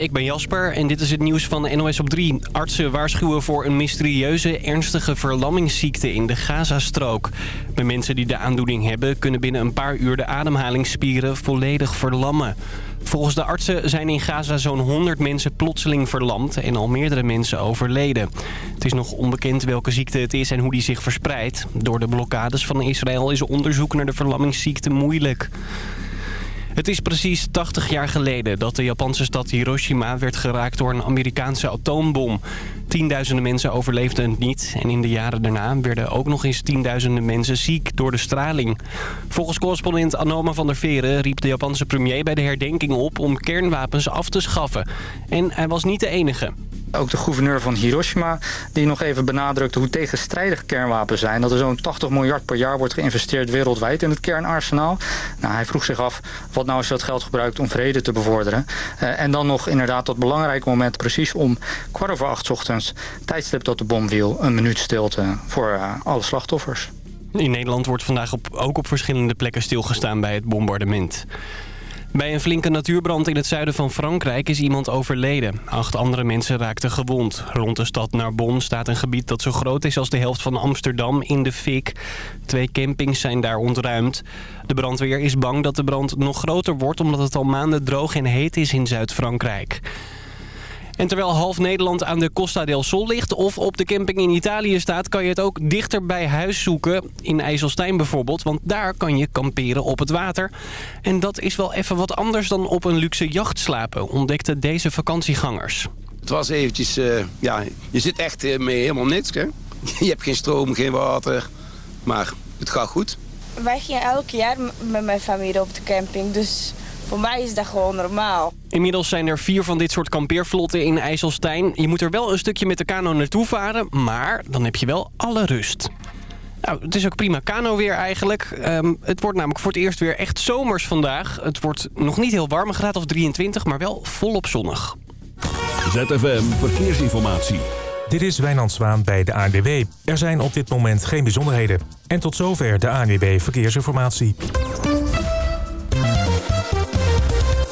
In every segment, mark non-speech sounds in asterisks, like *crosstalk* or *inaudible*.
ik ben Jasper en dit is het nieuws van NOS op 3. Artsen waarschuwen voor een mysterieuze, ernstige verlammingsziekte in de Gazastrook. Bij mensen die de aandoening hebben kunnen binnen een paar uur de ademhalingsspieren volledig verlammen. Volgens de artsen zijn in Gaza zo'n 100 mensen plotseling verlamd en al meerdere mensen overleden. Het is nog onbekend welke ziekte het is en hoe die zich verspreidt. Door de blokkades van Israël is onderzoek naar de verlammingsziekte moeilijk. Het is precies 80 jaar geleden dat de Japanse stad Hiroshima werd geraakt door een Amerikaanse atoombom. Tienduizenden mensen overleefden het niet en in de jaren daarna werden ook nog eens tienduizenden mensen ziek door de straling. Volgens correspondent Anoma van der Veren riep de Japanse premier bij de herdenking op om kernwapens af te schaffen. En hij was niet de enige. Ook de gouverneur van Hiroshima die nog even benadrukte hoe tegenstrijdig kernwapens zijn. Dat er zo'n 80 miljard per jaar wordt geïnvesteerd wereldwijd in het kernarsenaal. Nou, hij vroeg zich af wat nou als je dat geld gebruikt om vrede te bevorderen. Uh, en dan nog inderdaad dat belangrijke moment precies om kwart over acht ochtends. Tijdstip dat de bom viel. Een minuut stilte voor uh, alle slachtoffers. In Nederland wordt vandaag op, ook op verschillende plekken stilgestaan bij het bombardement. Bij een flinke natuurbrand in het zuiden van Frankrijk is iemand overleden. Acht andere mensen raakten gewond. Rond de stad Narbonne staat een gebied dat zo groot is als de helft van Amsterdam in de fik. Twee campings zijn daar ontruimd. De brandweer is bang dat de brand nog groter wordt omdat het al maanden droog en heet is in Zuid-Frankrijk. En terwijl half Nederland aan de Costa del Sol ligt of op de camping in Italië staat... kan je het ook dichter bij huis zoeken, in IJsselstein bijvoorbeeld. Want daar kan je kamperen op het water. En dat is wel even wat anders dan op een luxe jacht slapen, ontdekten deze vakantiegangers. Het was eventjes, uh, ja, je zit echt uh, mee helemaal niks, hè. *laughs* Je hebt geen stroom, geen water, maar het gaat goed. Wij gingen elk jaar met mijn familie op de camping, dus voor mij is dat gewoon normaal. Inmiddels zijn er vier van dit soort kampeervlotten in IJsselstein. Je moet er wel een stukje met de kano naartoe varen, maar dan heb je wel alle rust. Nou, het is ook prima kano weer eigenlijk. Um, het wordt namelijk voor het eerst weer echt zomers vandaag. Het wordt nog niet heel warm, een graad of 23, maar wel volop zonnig. ZFM Verkeersinformatie. Dit is Wijnand Zwaan bij de ANWB. Er zijn op dit moment geen bijzonderheden. En tot zover de ANWB Verkeersinformatie.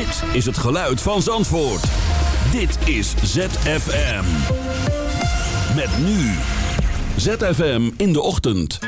Dit is het geluid van Zandvoort. Dit is ZFM. Met nu. ZFM in de ochtend.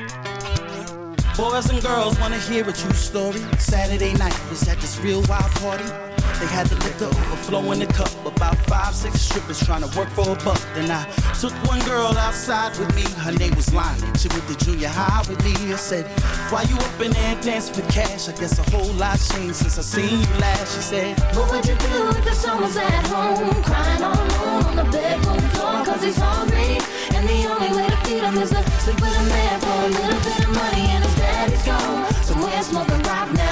Boys and girls wanna hear a true story. Saturday night was at this real wild party. They had the liquor overflow in the cup. About five, six strippers trying to work for a buck. Then I took one girl outside with me. Her name was Lonnie. She went to junior high with me. I said, Why you up in there dancing for cash? I guess a whole lot changed since I seen you last. She said, What would you do if the son was at home? Crying all alone on the bedroom floor cause he's hungry. And the only way to feed him is to sleep with a man for a little bit of money. And his daddy's gone. Somewhere smoking rock now.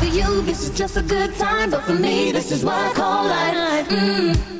For you, this is just a good time. But for me, this is what I call life. Mm.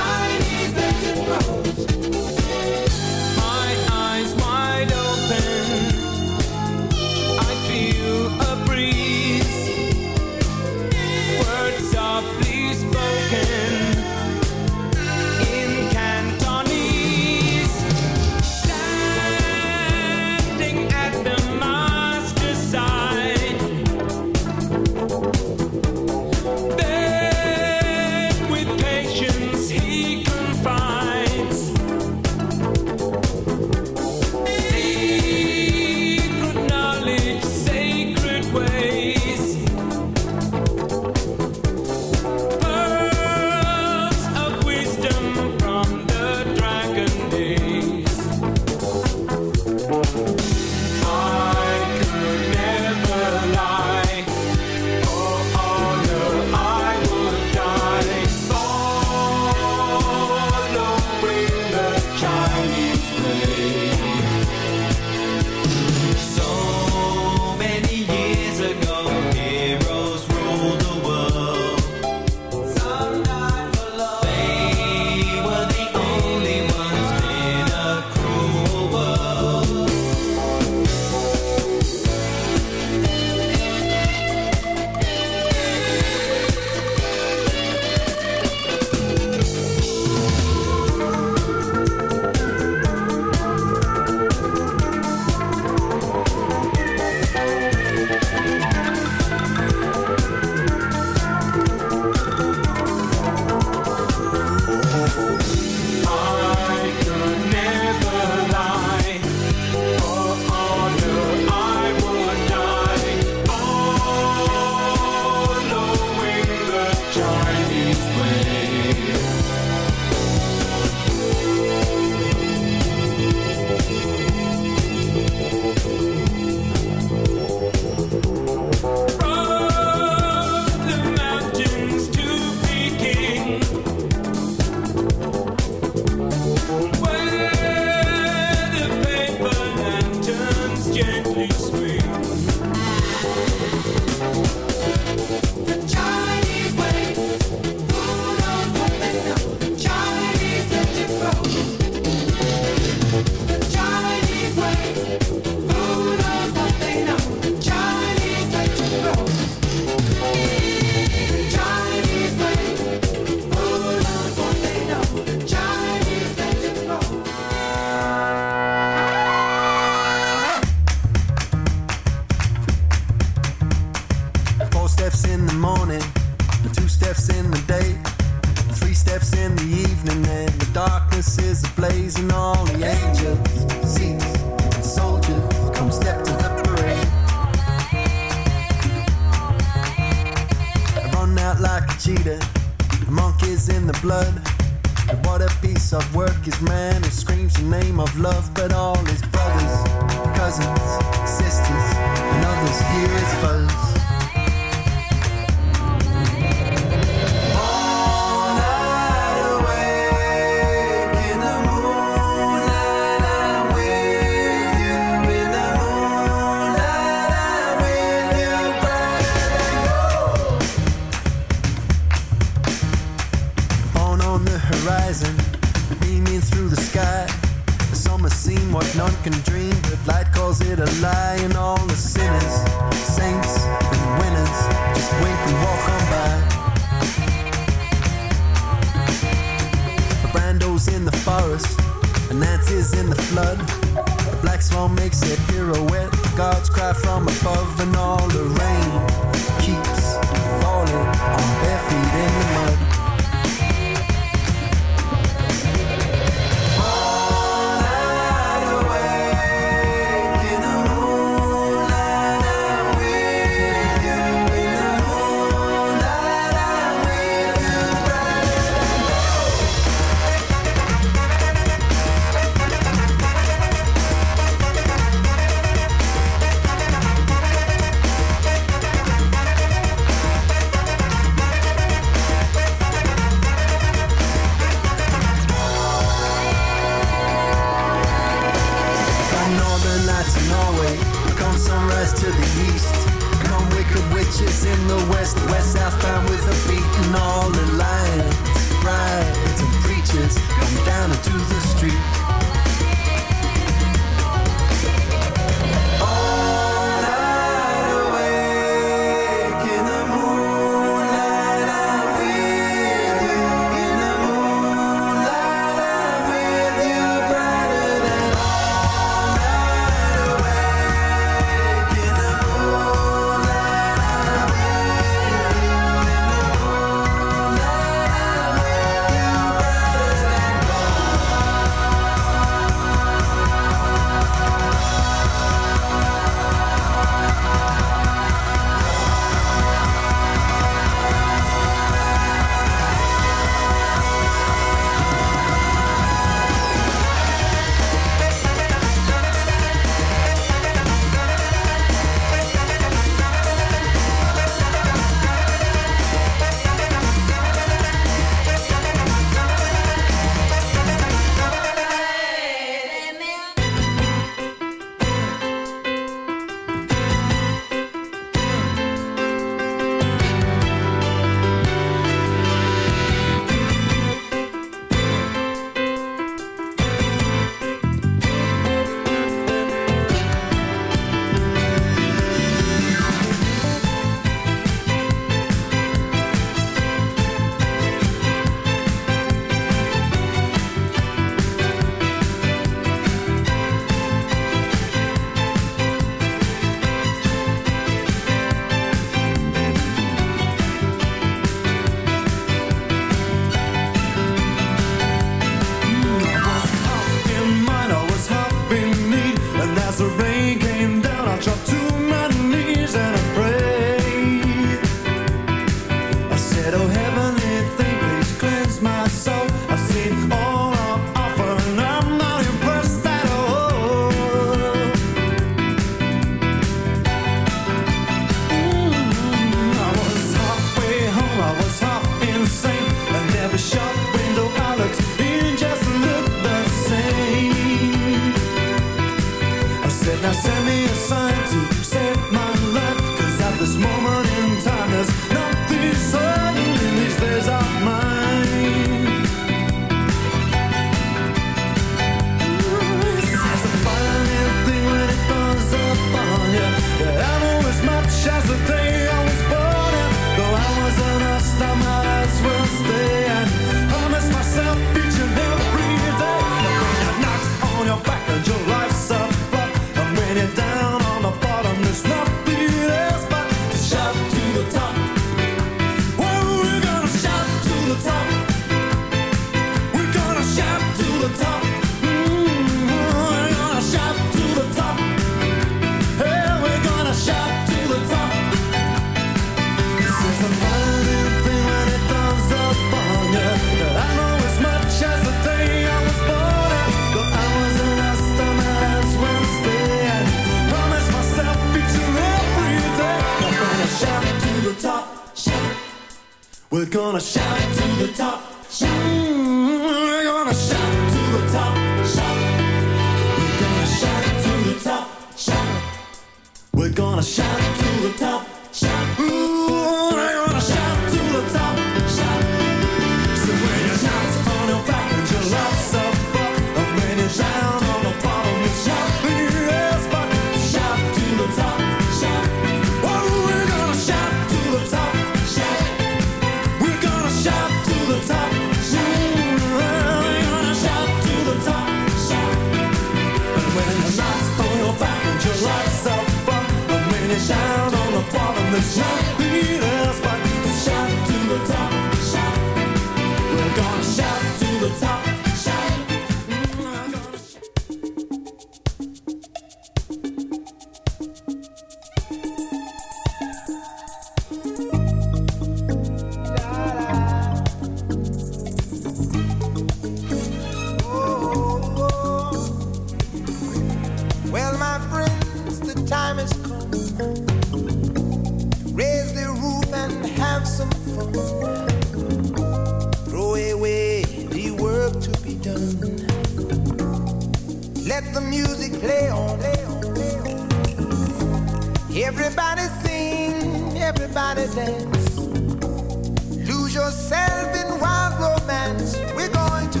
yourself in wild romance. We're going to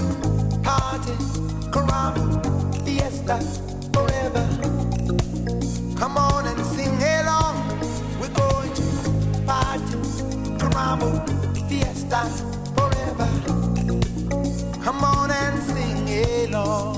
party, caramba, fiesta, forever. Come on and sing along. We're going to party, caramba, fiesta, forever. Come on and sing along.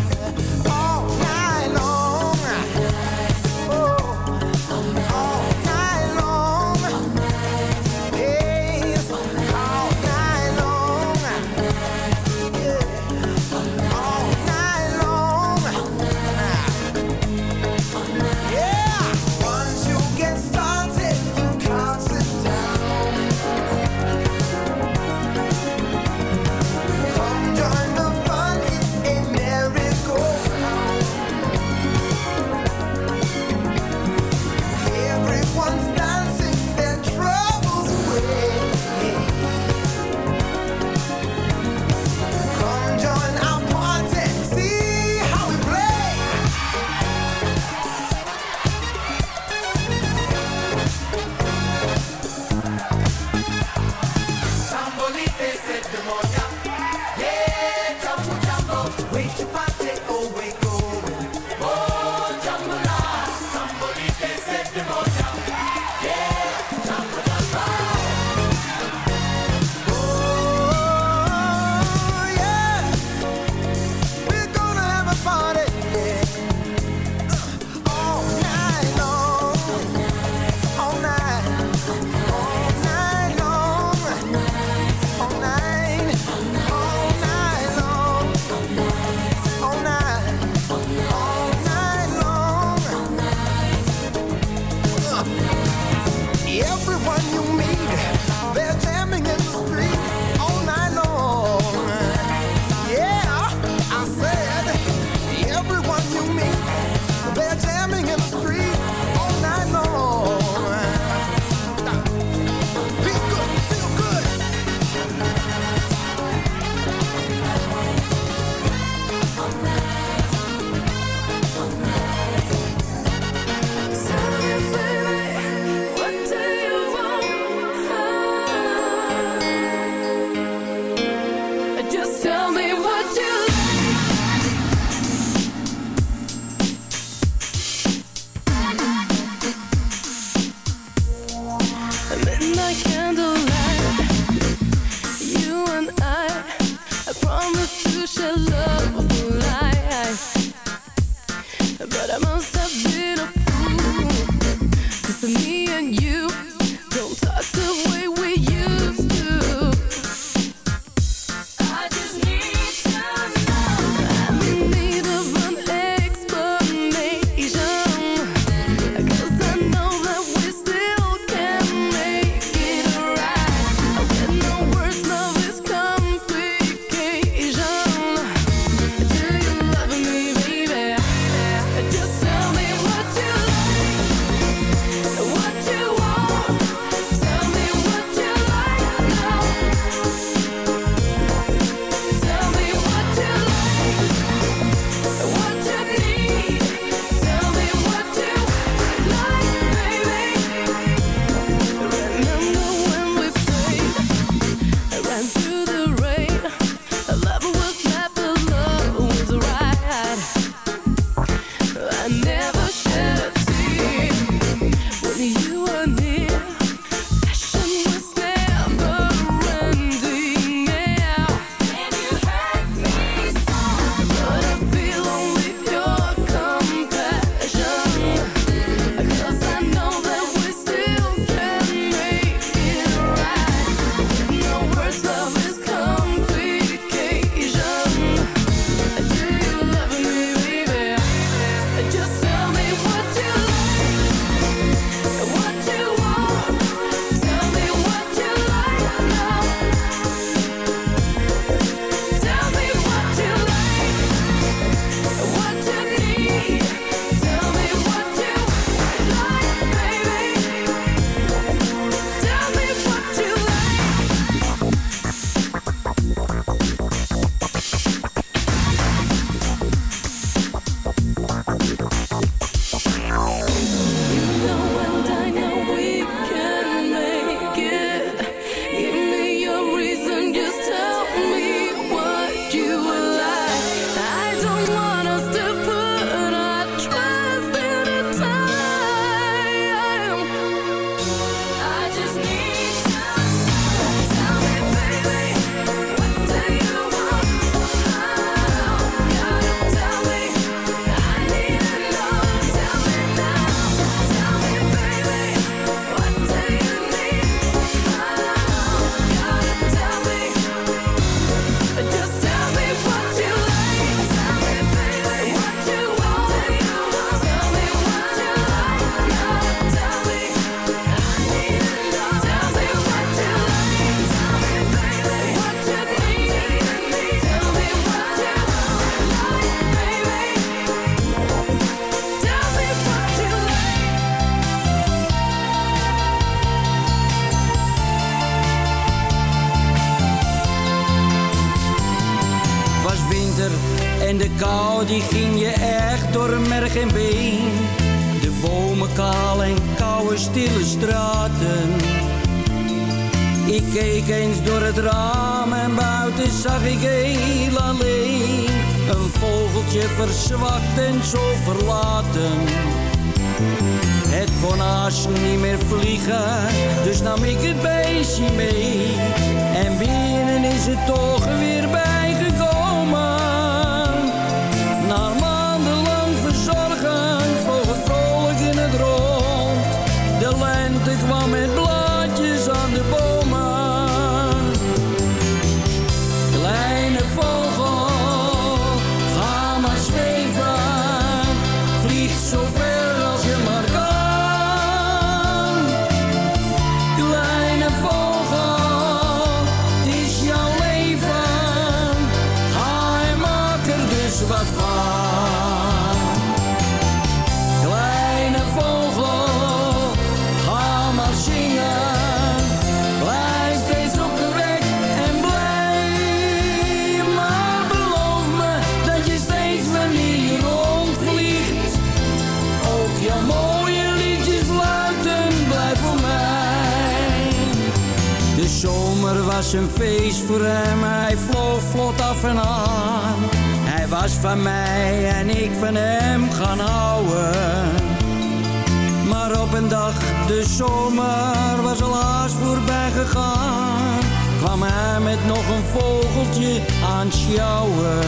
jouwe.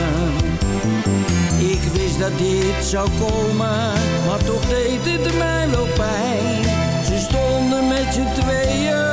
Ik wist dat dit zou komen, maar toch deed het mij wel pijn. Ze stonden met z'n tweeën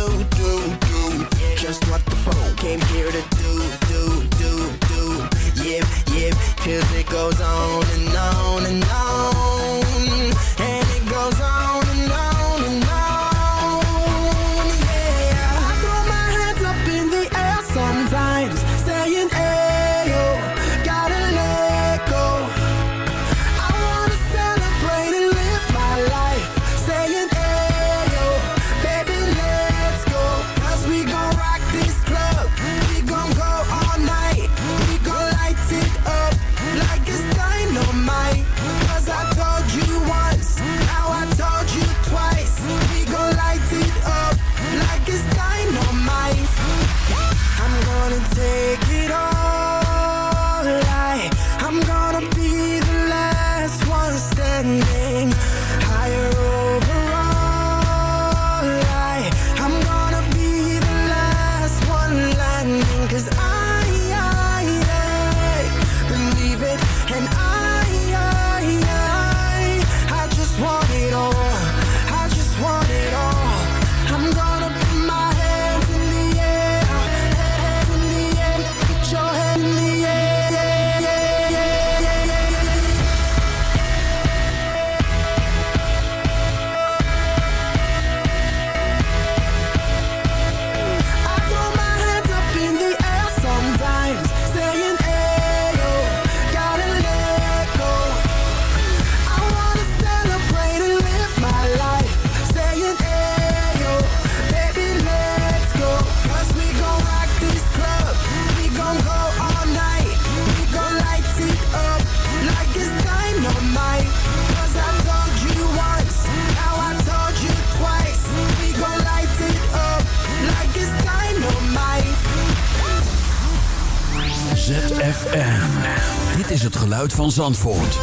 het geluid van Zandvoort.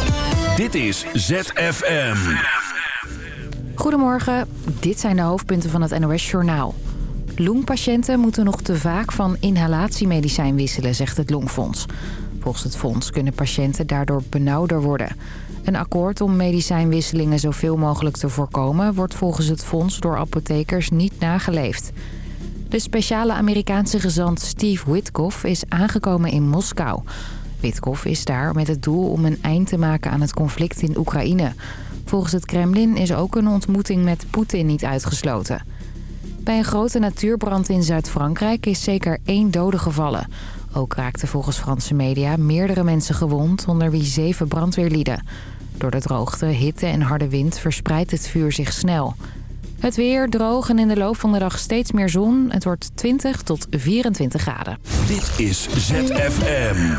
Dit is ZFM. Goedemorgen, dit zijn de hoofdpunten van het NOS-journaal. Longpatiënten moeten nog te vaak van inhalatiemedicijn wisselen, zegt het Longfonds. Volgens het fonds kunnen patiënten daardoor benauwder worden. Een akkoord om medicijnwisselingen zoveel mogelijk te voorkomen... wordt volgens het fonds door apothekers niet nageleefd. De speciale Amerikaanse gezant Steve Witkoff is aangekomen in Moskou... Witkov is daar met het doel om een eind te maken aan het conflict in Oekraïne. Volgens het Kremlin is ook een ontmoeting met Poetin niet uitgesloten. Bij een grote natuurbrand in Zuid-Frankrijk is zeker één dode gevallen. Ook raakten volgens Franse media meerdere mensen gewond, onder wie zeven brandweerlieden. Door de droogte, hitte en harde wind verspreidt het vuur zich snel. Het weer droog en in de loop van de dag steeds meer zon. Het wordt 20 tot 24 graden. Dit is ZFM.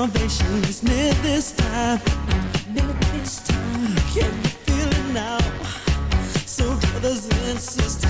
salvation is near this time. Near this time. Can you feel it now? So brothers and sisters.